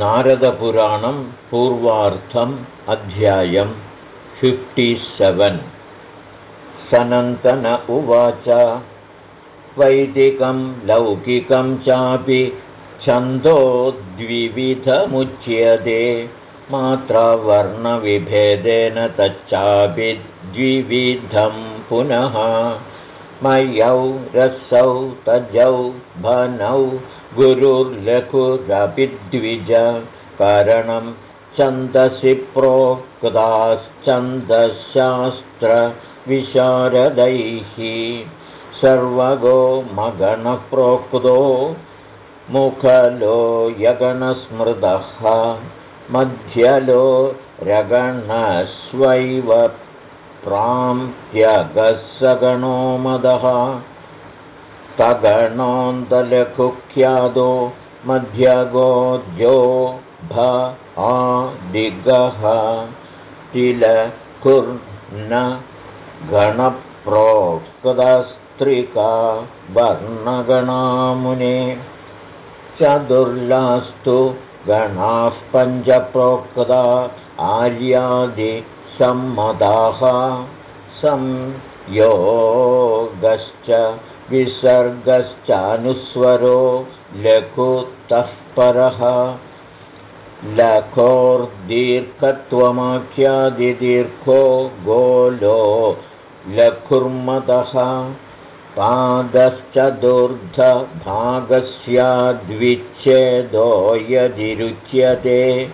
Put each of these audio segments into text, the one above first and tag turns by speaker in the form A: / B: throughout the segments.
A: नारदपुराणं पूर्वार्थम् अध्यायं फिफ्टिसेवेन् सनन्तन उवाच वैदिकं लौकिकं चापि छन्दो द्विविधमुच्यते मात्रावर्णविभेदेन तच्चापि द्विविधं पुनः। मयौ रसौ तजौ भनौ गुरुर्लघुरपि द्विज कारणं छन्दसि प्रोक्ताश्चन्दशास्त्रविशारदैः सर्वगो मगणप्रोक्तो मुखलो यगणस्मृतः मध्यलो रगणस्वैव प्रान्त्यगसगणो मदः तगणोऽन्तलघुख्यादो मध्यगोद्यो भ आदिगः तिलकुर्न गणप्रोक्तस्त्रिका वर्णगणामुने चतुर्लास्तु गणाः पञ्चप्रोक्ता आर्यादिसम्मदाः संयोगश्च विसर्गश्चानुस्वरो लघुतः परः। लघोर्दीर्घत्वमाख्यादिदीर्घो गोलो लघुर्मतः पादश्चतुर्धभागस्याद्विच्छेदो यदिरुच्यते।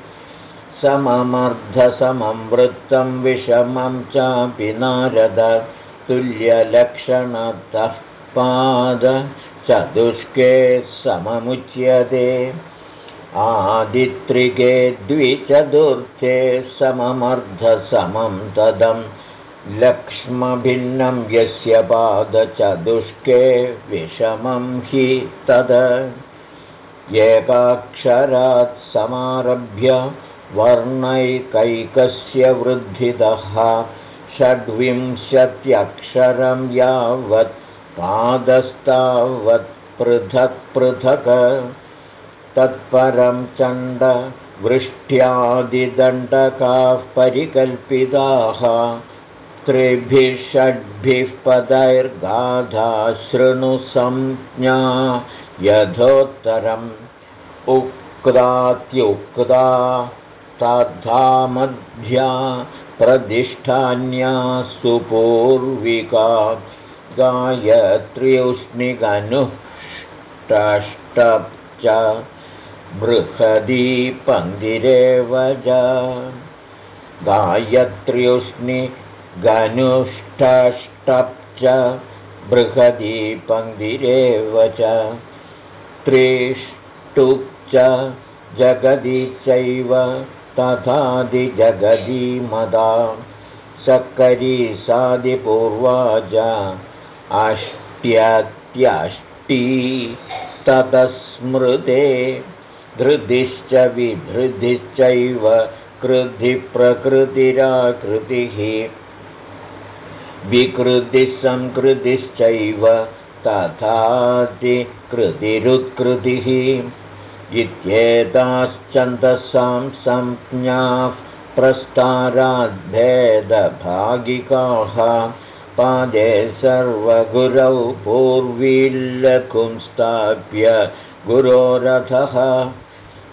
A: सममर्धसमं वृत्तं विषमं चापि नारद तुल्यलक्षणतः पादचतुष्के सममुच्यते। आदित्रिके द्विचतुर्थे सममर्धसमं तदं। लक्ष्मभिन्नं यस्य पादचतुष्के विषमं हि तद। एकाक्षरात् समारभ्य वर्णैकैकस्य वृद्धितः। षड्विंशत्यक्षरं यावत् पृथक् तत्परं चण्डवृष्ट्यादिदण्डकाः परिकल्पिताः त्रिभिः षड्भिः पदैर्गाधा शृणुसंज्ञा यथोत्तरम् उक्तात्युक्ता तथा मध्या प्रतिष्ठान्या सुपूर्विका गायत्र्युष्णिगनुष्टष्टप् च बृहदीपङ्गिरेव च गायत्र्युष्णिगनुष्टष्टप् च बृहदीपङ्गिरेव च त्रिष्टुप् च जगदी चैव तथादिजगदीमदा सकरी सादिपूर्वा च अष्ट्यत्यष्टी ततस्मृते धृतिश्च विधृतिश्चैव कृतिप्रकृतिराकृतिः विकृतिसंकृतिश्चैव तथातिकृतिरुत्कृतिः इत्येताश्चन्दसां संज्ञाः प्रस्ताराद्भेदभागिकाः पादे सर्वगुरौ पूर्वील्लघुंस्थाप्य गुरोरथः।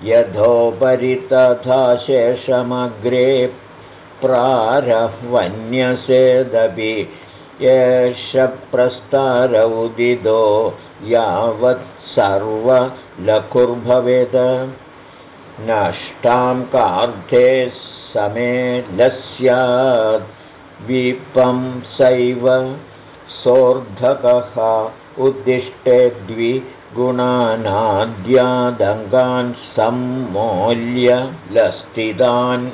A: यथोपरि तथा शेषमग्रे प्रारह्वन्यसेदपि एष प्रस्तारौदिदो यावत् सर्वलघुर्भवेद नष्टां कार्थे समे लस्यात् विपं सैव सोऽर्धकः उद्दिष्टे द्विगुणानाद्यादङ्गान् सम्मोल्य लस्थितान्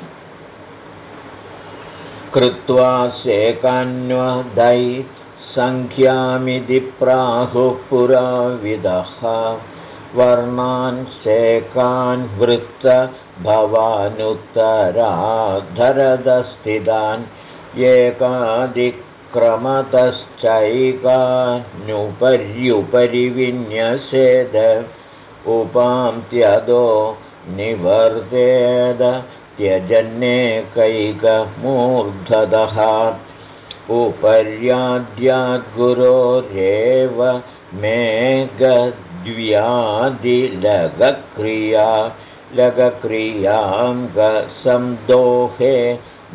A: कृत्वा सेकान्वदै सङ्ख्यामिति प्राहुः पुराविदः वर्णान् शेकान् वृत्तभवानुत्तराधरदस्थितान् एकादिक्रमतश्चैकानुपर्युपरि विन्यसेद उपां त्यदो निवर्तेद त्यजन्येकैकमूर्धतः उपर्याद्याद्गुरोरेव मेघद्व्यादिलगक्रिया लगक्रियां गसंदोहे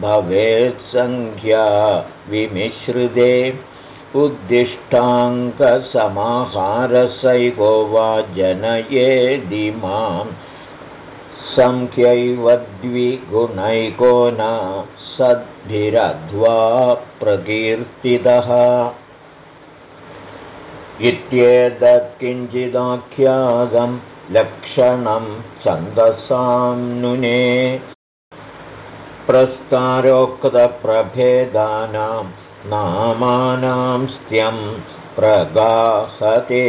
A: भवेत्सङ्ख्या विमिश्रिते उद्दिष्टाङ्कसमाहारसैको वा जनयेदिमां सङ्ख्यैव द्विगुणैको न सद्भिरध्वा प्रकीर्तितः। इत्येतत्किञ्चिदाख्यागं लक्षणं छन्दसां नुने प्रस्तारोक्तप्रभेदानां नामानां स्त्यं प्रगाहते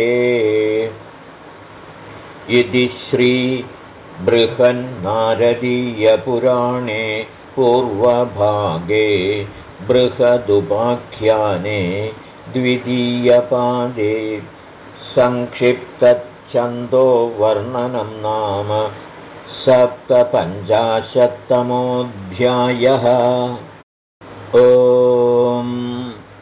A: इति श्रीबृहन्नारदीयपुराणे पूर्वभागे बृहदुपाख्याने द्वितीयपादे संक्षिप्तच्छन्दो वर्णनं नाम सप्तपञ्चाशत्तमोऽध्यायः। ओ